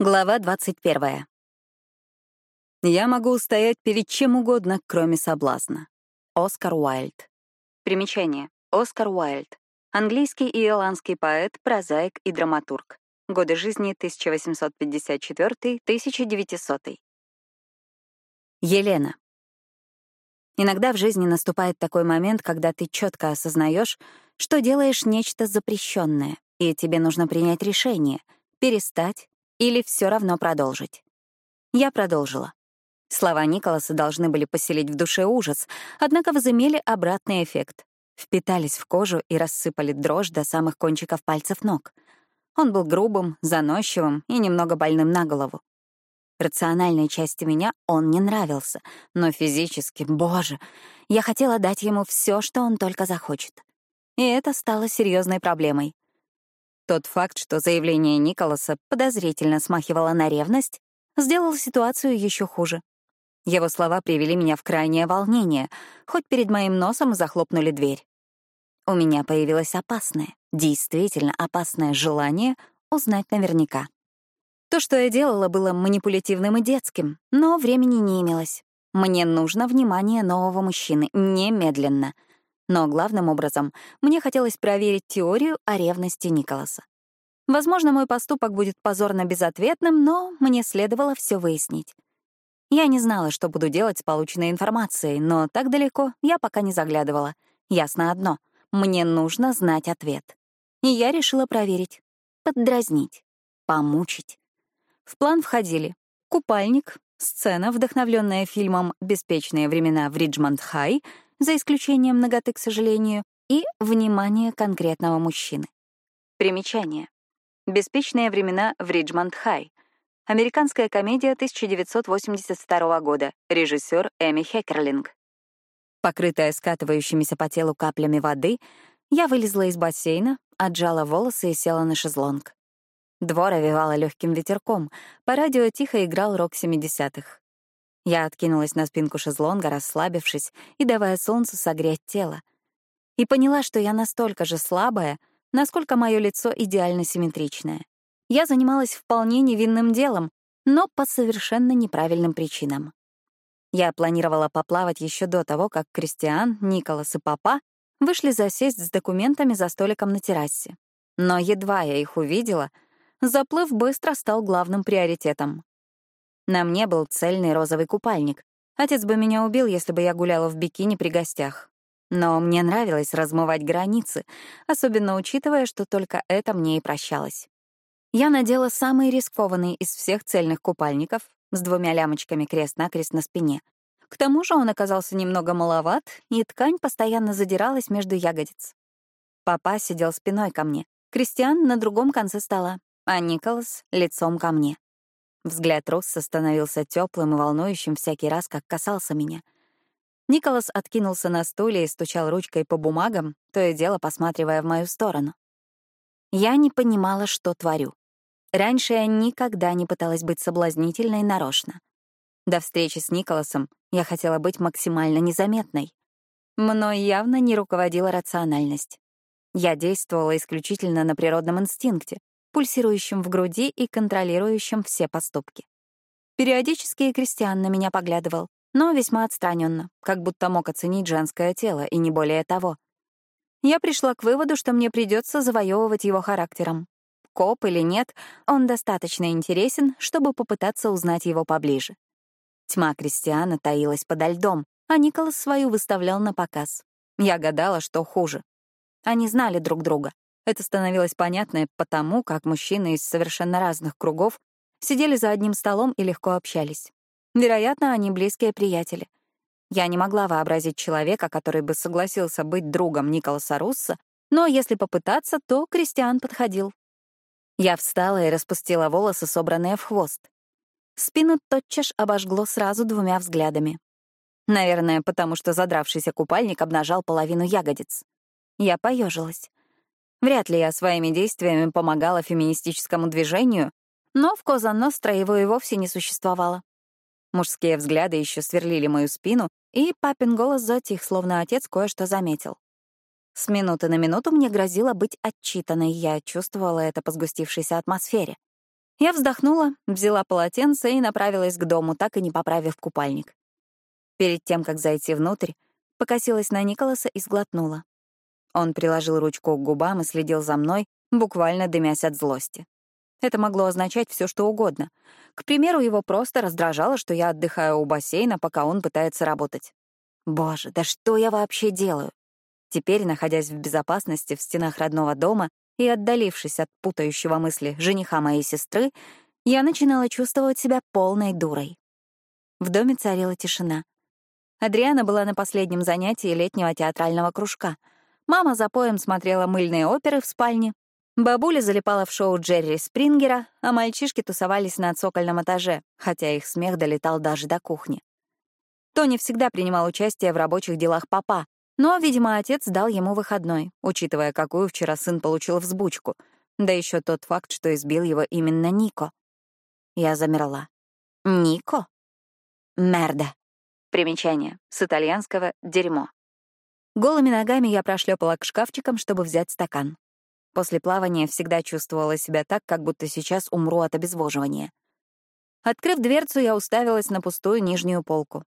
Глава 21. Я могу устоять перед чем угодно, кроме соблазна. Оскар Уайльд. Примечание. Оскар Уайльд. Английский и ирландский поэт, прозаик и драматург. Годы жизни 1854-1900. Елена. Иногда в жизни наступает такой момент, когда ты четко осознаешь, что делаешь нечто запрещенное, и тебе нужно принять решение — перестать или все равно продолжить. Я продолжила. Слова Николаса должны были поселить в душе ужас, однако возымели обратный эффект. Впитались в кожу и рассыпали дрожь до самых кончиков пальцев ног. Он был грубым, заносчивым и немного больным на голову. Рациональной части меня он не нравился, но физически, боже, я хотела дать ему все, что он только захочет. И это стало серьезной проблемой. Тот факт, что заявление Николаса подозрительно смахивало на ревность, сделал ситуацию еще хуже. Его слова привели меня в крайнее волнение, хоть перед моим носом захлопнули дверь. У меня появилось опасное, действительно опасное желание узнать наверняка. То, что я делала, было манипулятивным и детским, но времени не имелось. Мне нужно внимание нового мужчины, немедленно — но главным образом мне хотелось проверить теорию о ревности Николаса. Возможно, мой поступок будет позорно безответным, но мне следовало все выяснить. Я не знала, что буду делать с полученной информацией, но так далеко я пока не заглядывала. Ясно одно — мне нужно знать ответ. И я решила проверить, поддразнить, помучить. В план входили купальник, сцена, вдохновленная фильмом «Беспечные времена в Риджмонд-Хай», за исключением ноготы, к сожалению, и внимание конкретного мужчины. Примечание. «Беспечные времена в Риджмонд-Хай». Американская комедия 1982 года. Режиссер Эми Хекерлинг. Покрытая скатывающимися по телу каплями воды, я вылезла из бассейна, отжала волосы и села на шезлонг. Двор овивала легким ветерком, по радио тихо играл рок 70-х. Я откинулась на спинку шезлонга, расслабившись и давая солнцу согреть тело. И поняла, что я настолько же слабая, насколько мое лицо идеально симметричное. Я занималась вполне невинным делом, но по совершенно неправильным причинам. Я планировала поплавать еще до того, как Кристиан, Николас и папа вышли засесть с документами за столиком на террасе. Но едва я их увидела, заплыв быстро стал главным приоритетом. На мне был цельный розовый купальник. Отец бы меня убил, если бы я гуляла в бикини при гостях. Но мне нравилось размывать границы, особенно учитывая, что только это мне и прощалось. Я надела самый рискованный из всех цельных купальников с двумя лямочками крест-накрест на спине. К тому же он оказался немного маловат, и ткань постоянно задиралась между ягодиц. Папа сидел спиной ко мне, Кристиан на другом конце стола, а Николас — лицом ко мне. Взгляд Росса становился теплым и волнующим всякий раз, как касался меня. Николас откинулся на стуле и стучал ручкой по бумагам, то и дело посматривая в мою сторону. Я не понимала, что творю. Раньше я никогда не пыталась быть соблазнительной нарочно. До встречи с Николасом я хотела быть максимально незаметной. Мной явно не руководила рациональность. Я действовала исключительно на природном инстинкте, пульсирующим в груди и контролирующим все поступки. Периодически Кристиан на меня поглядывал, но весьма отстраненно, как будто мог оценить женское тело, и не более того. Я пришла к выводу, что мне придется завоевывать его характером. Коп или нет, он достаточно интересен, чтобы попытаться узнать его поближе. Тьма Кристиана таилась подо льдом, а Николас свою выставлял на показ. Я гадала, что хуже. Они знали друг друга, это становилось понятно потому, как мужчины из совершенно разных кругов сидели за одним столом и легко общались. Вероятно, они близкие приятели. Я не могла вообразить человека, который бы согласился быть другом Николаса Русса, но если попытаться, то Кристиан подходил. Я встала и распустила волосы, собранные в хвост. Спину тотчас обожгло сразу двумя взглядами. Наверное, потому что задравшийся купальник обнажал половину ягодиц. Я поежилась. Вряд ли я своими действиями помогала феминистическому движению, но в Коза Ностра его и вовсе не существовало. Мужские взгляды еще сверлили мою спину, и папин голос затих, словно отец кое-что заметил. С минуты на минуту мне грозило быть отчитанной, я чувствовала это по сгустившейся атмосфере. Я вздохнула, взяла полотенце и направилась к дому, так и не поправив купальник. Перед тем, как зайти внутрь, покосилась на Николаса и сглотнула. Он приложил ручку к губам и следил за мной, буквально дымясь от злости. Это могло означать все, что угодно. К примеру, его просто раздражало, что я отдыхаю у бассейна, пока он пытается работать. Боже, да что я вообще делаю? Теперь, находясь в безопасности в стенах родного дома и отдалившись от путающего мысли жениха моей сестры, я начинала чувствовать себя полной дурой. В доме царила тишина. Адриана была на последнем занятии летнего театрального кружка. Мама за поем смотрела мыльные оперы в спальне, Бабуля залипала в шоу Джерри Спрингера, а мальчишки тусовались на цокольном этаже, хотя их смех долетал даже до кухни. Тони всегда принимал участие в рабочих делах папа, но, видимо, отец дал ему выходной, учитывая, какую вчера сын получил взбучку, да еще тот факт, что избил его именно Нико. Я замерла. Нико? Мерда. Примечание. С итальянского «дерьмо». Голыми ногами я прошлепала к шкафчикам, чтобы взять стакан. После плавания всегда чувствовала себя так, как будто сейчас умру от обезвоживания. Открыв дверцу, я уставилась на пустую нижнюю полку.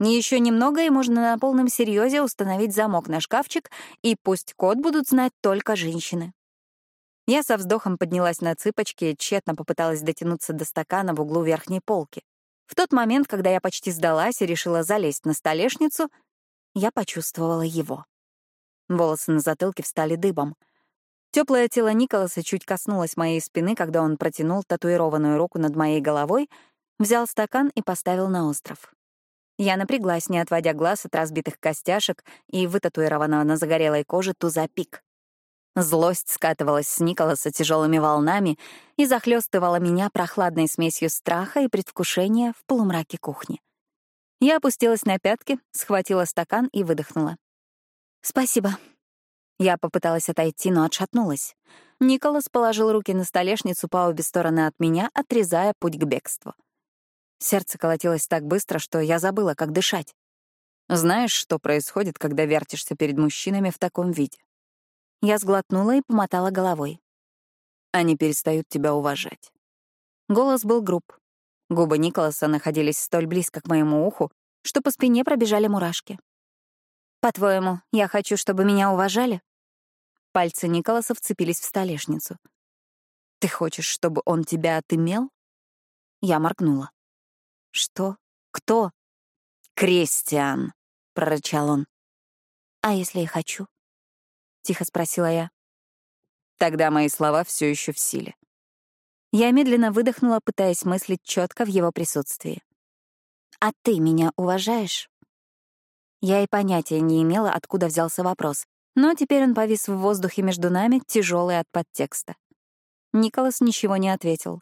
Еще немного, и можно на полном серьезе установить замок на шкафчик, и пусть код будут знать только женщины. Я со вздохом поднялась на цыпочки и тщетно попыталась дотянуться до стакана в углу верхней полки. В тот момент, когда я почти сдалась и решила залезть на столешницу, я почувствовала его. Волосы на затылке встали дыбом. Теплое тело Николаса чуть коснулось моей спины, когда он протянул татуированную руку над моей головой, взял стакан и поставил на остров. Я напряглась, не отводя глаз от разбитых костяшек и вытатуированного на загорелой коже туза пик. Злость скатывалась с Николаса тяжелыми волнами и захлестывала меня прохладной смесью страха и предвкушения в полумраке кухни. Я опустилась на пятки, схватила стакан и выдохнула. «Спасибо», я попыталась отойти, но отшатнулась. Николас положил руки на столешницу по обе стороны от меня, отрезая путь к бегству. Сердце колотилось так быстро, что я забыла, как дышать. Знаешь, что происходит, когда вертишься перед мужчинами в таком виде? Я сглотнула и помотала головой. Они перестают тебя уважать. Голос был груб. Губы Николаса находились столь близко к моему уху, что по спине пробежали мурашки. «По-твоему, я хочу, чтобы меня уважали?» Пальцы Николаса вцепились в столешницу. «Ты хочешь, чтобы он тебя отымел?» Я моргнула. «Что? Кто?» «Кристиан», — прорычал он. «А если я хочу?» — тихо спросила я. Тогда мои слова все еще в силе. Я медленно выдохнула, пытаясь мыслить четко в его присутствии. «А ты меня уважаешь?» Я и понятия не имела, откуда взялся вопрос, но теперь он повис в воздухе между нами, тяжелый от подтекста. Николас ничего не ответил.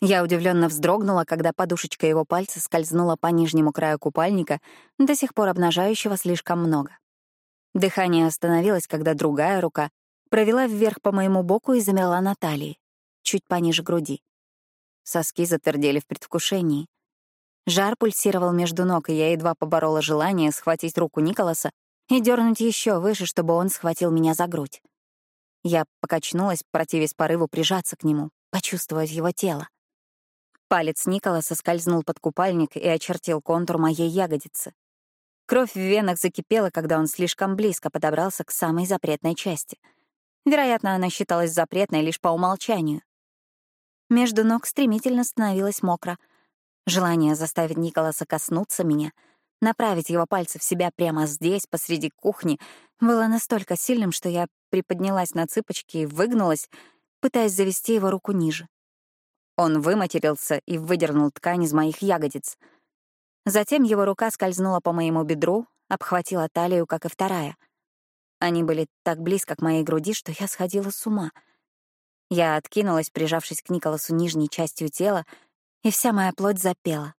Я удивленно вздрогнула, когда подушечка его пальца скользнула по нижнему краю купальника, до сих пор обнажающего слишком много. Дыхание остановилось, когда другая рука провела вверх по моему боку и замерла на талии, чуть пониже груди. Соски затвердели в предвкушении. Жар пульсировал между ног, и я едва поборола желание схватить руку Николаса и дернуть еще выше, чтобы он схватил меня за грудь. Я покачнулась, противясь порыву прижаться к нему, почувствовать его тело. Палец Николаса скользнул под купальник и очертил контур моей ягодицы. Кровь в венах закипела, когда он слишком близко подобрался к самой запретной части. Вероятно, она считалась запретной лишь по умолчанию. Между ног стремительно становилось мокро — Желание заставить Николаса коснуться меня, направить его пальцы в себя прямо здесь, посреди кухни, было настолько сильным, что я приподнялась на цыпочки и выгнулась, пытаясь завести его руку ниже. Он выматерился и выдернул ткань из моих ягодиц. Затем его рука скользнула по моему бедру, обхватила талию, как и вторая. Они были так близко к моей груди, что я сходила с ума. Я откинулась, прижавшись к Николасу нижней частью тела, и вся моя плоть запела.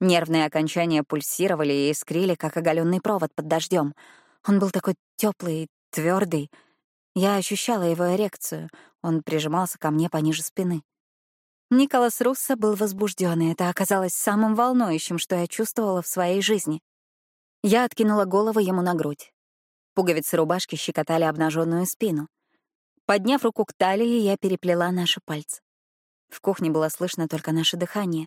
Нервные окончания пульсировали и искрили, как оголенный провод под дождем. Он был такой теплый, твердый. Я ощущала его эрекцию. Он прижимался ко мне пониже спины. Николас Руссо был возбужден, и это оказалось самым волнующим, что я чувствовала в своей жизни. Я откинула голову ему на грудь. Пуговицы рубашки щекотали обнаженную спину. Подняв руку к талии, я переплела наши пальцы. В кухне было слышно только наше дыхание.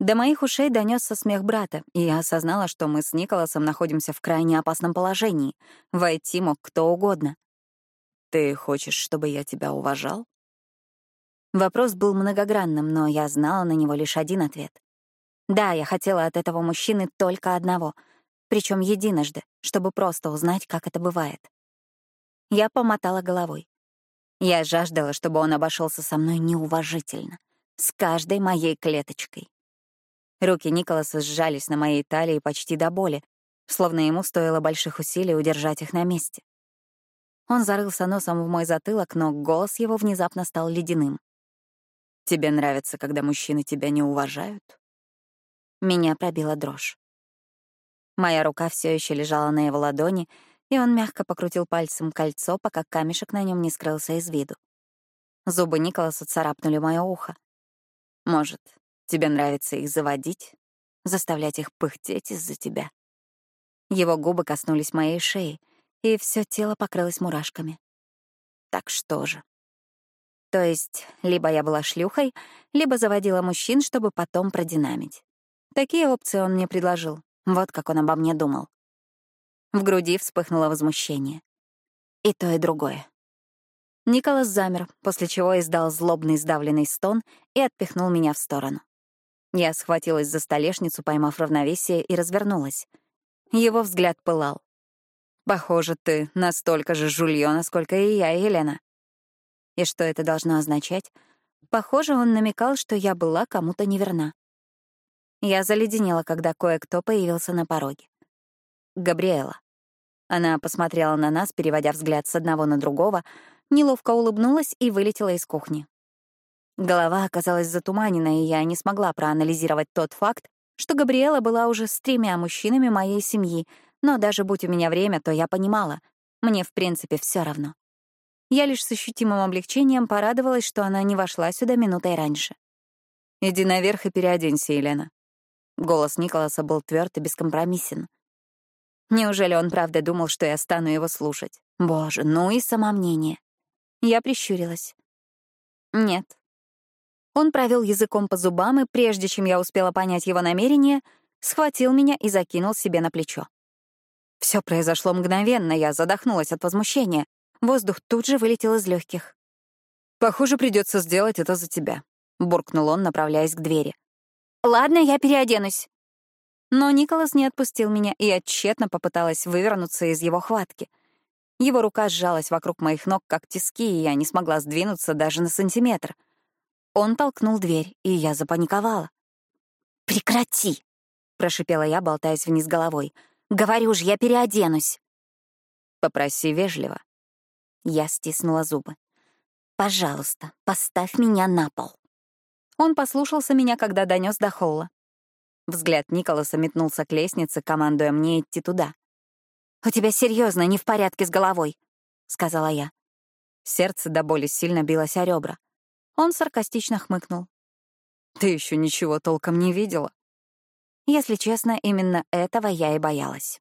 До моих ушей донесся смех брата, и я осознала, что мы с Николасом находимся в крайне опасном положении. Войти мог кто угодно. «Ты хочешь, чтобы я тебя уважал?» Вопрос был многогранным, но я знала на него лишь один ответ. Да, я хотела от этого мужчины только одного, причем единожды, чтобы просто узнать, как это бывает. Я помотала головой. Я жаждала, чтобы он обошелся со мной неуважительно, с каждой моей клеточкой. Руки Николаса сжались на моей талии почти до боли, словно ему стоило больших усилий удержать их на месте. Он зарылся носом в мой затылок, но голос его внезапно стал ледяным. «Тебе нравится, когда мужчины тебя не уважают?» Меня пробила дрожь. Моя рука все еще лежала на его ладони, и он мягко покрутил пальцем кольцо, пока камешек на нем не скрылся из виду. Зубы Николаса царапнули мое ухо. «Может, Тебе нравится их заводить, заставлять их пыхтеть из-за тебя. Его губы коснулись моей шеи, и все тело покрылось мурашками. Так что же? То есть, либо я была шлюхой, либо заводила мужчин, чтобы потом продинамить. Такие опции он мне предложил. Вот как он обо мне думал. В груди вспыхнуло возмущение. И то, и другое. Николас замер, после чего издал злобный сдавленный стон и отпихнул меня в сторону. Я схватилась за столешницу, поймав равновесие, и развернулась. Его взгляд пылал. «Похоже, ты настолько же жульё, насколько и я, Елена». И что это должно означать? Похоже, он намекал, что я была кому-то неверна. Я заледенела, когда кое-кто появился на пороге. Габриэла. Она посмотрела на нас, переводя взгляд с одного на другого, неловко улыбнулась и вылетела из кухни. Голова оказалась затуманена, и я не смогла проанализировать тот факт, что Габриэла была уже с тремя мужчинами моей семьи, но даже будь у меня время, то я понимала, мне в принципе все равно. Я лишь с ощутимым облегчением порадовалась, что она не вошла сюда минутой раньше. «Иди наверх и переоденься, Елена». Голос Николаса был тверд и бескомпромиссен. Неужели он правда думал, что я стану его слушать? Боже, ну и самомнение. Я прищурилась. Нет, он провел языком по зубам, и прежде чем я успела понять его намерение, схватил меня и закинул себе на плечо. Все произошло мгновенно, я задохнулась от возмущения. Воздух тут же вылетел из легких. «Похоже, придется сделать это за тебя», — буркнул он, направляясь к двери. «Ладно, я переоденусь». Но Николас не отпустил меня, и я попыталась вывернуться из его хватки. Его рука сжалась вокруг моих ног, как тиски, и я не смогла сдвинуться даже на сантиметр — он толкнул дверь, и я запаниковала. «Прекрати!» — прошипела я, болтаясь вниз головой. «Говорю же, я переоденусь!» «Попроси вежливо». Я стиснула зубы. «Пожалуйста, поставь меня на пол». Он послушался меня, когда донес до холла. Взгляд Николаса метнулся к лестнице, командуя мне идти туда. «У тебя серьезно не в порядке с головой», — сказала я. Сердце до боли сильно билось о ребра. Он саркастично хмыкнул. «Ты еще ничего толком не видела?» Если честно, именно этого я и боялась.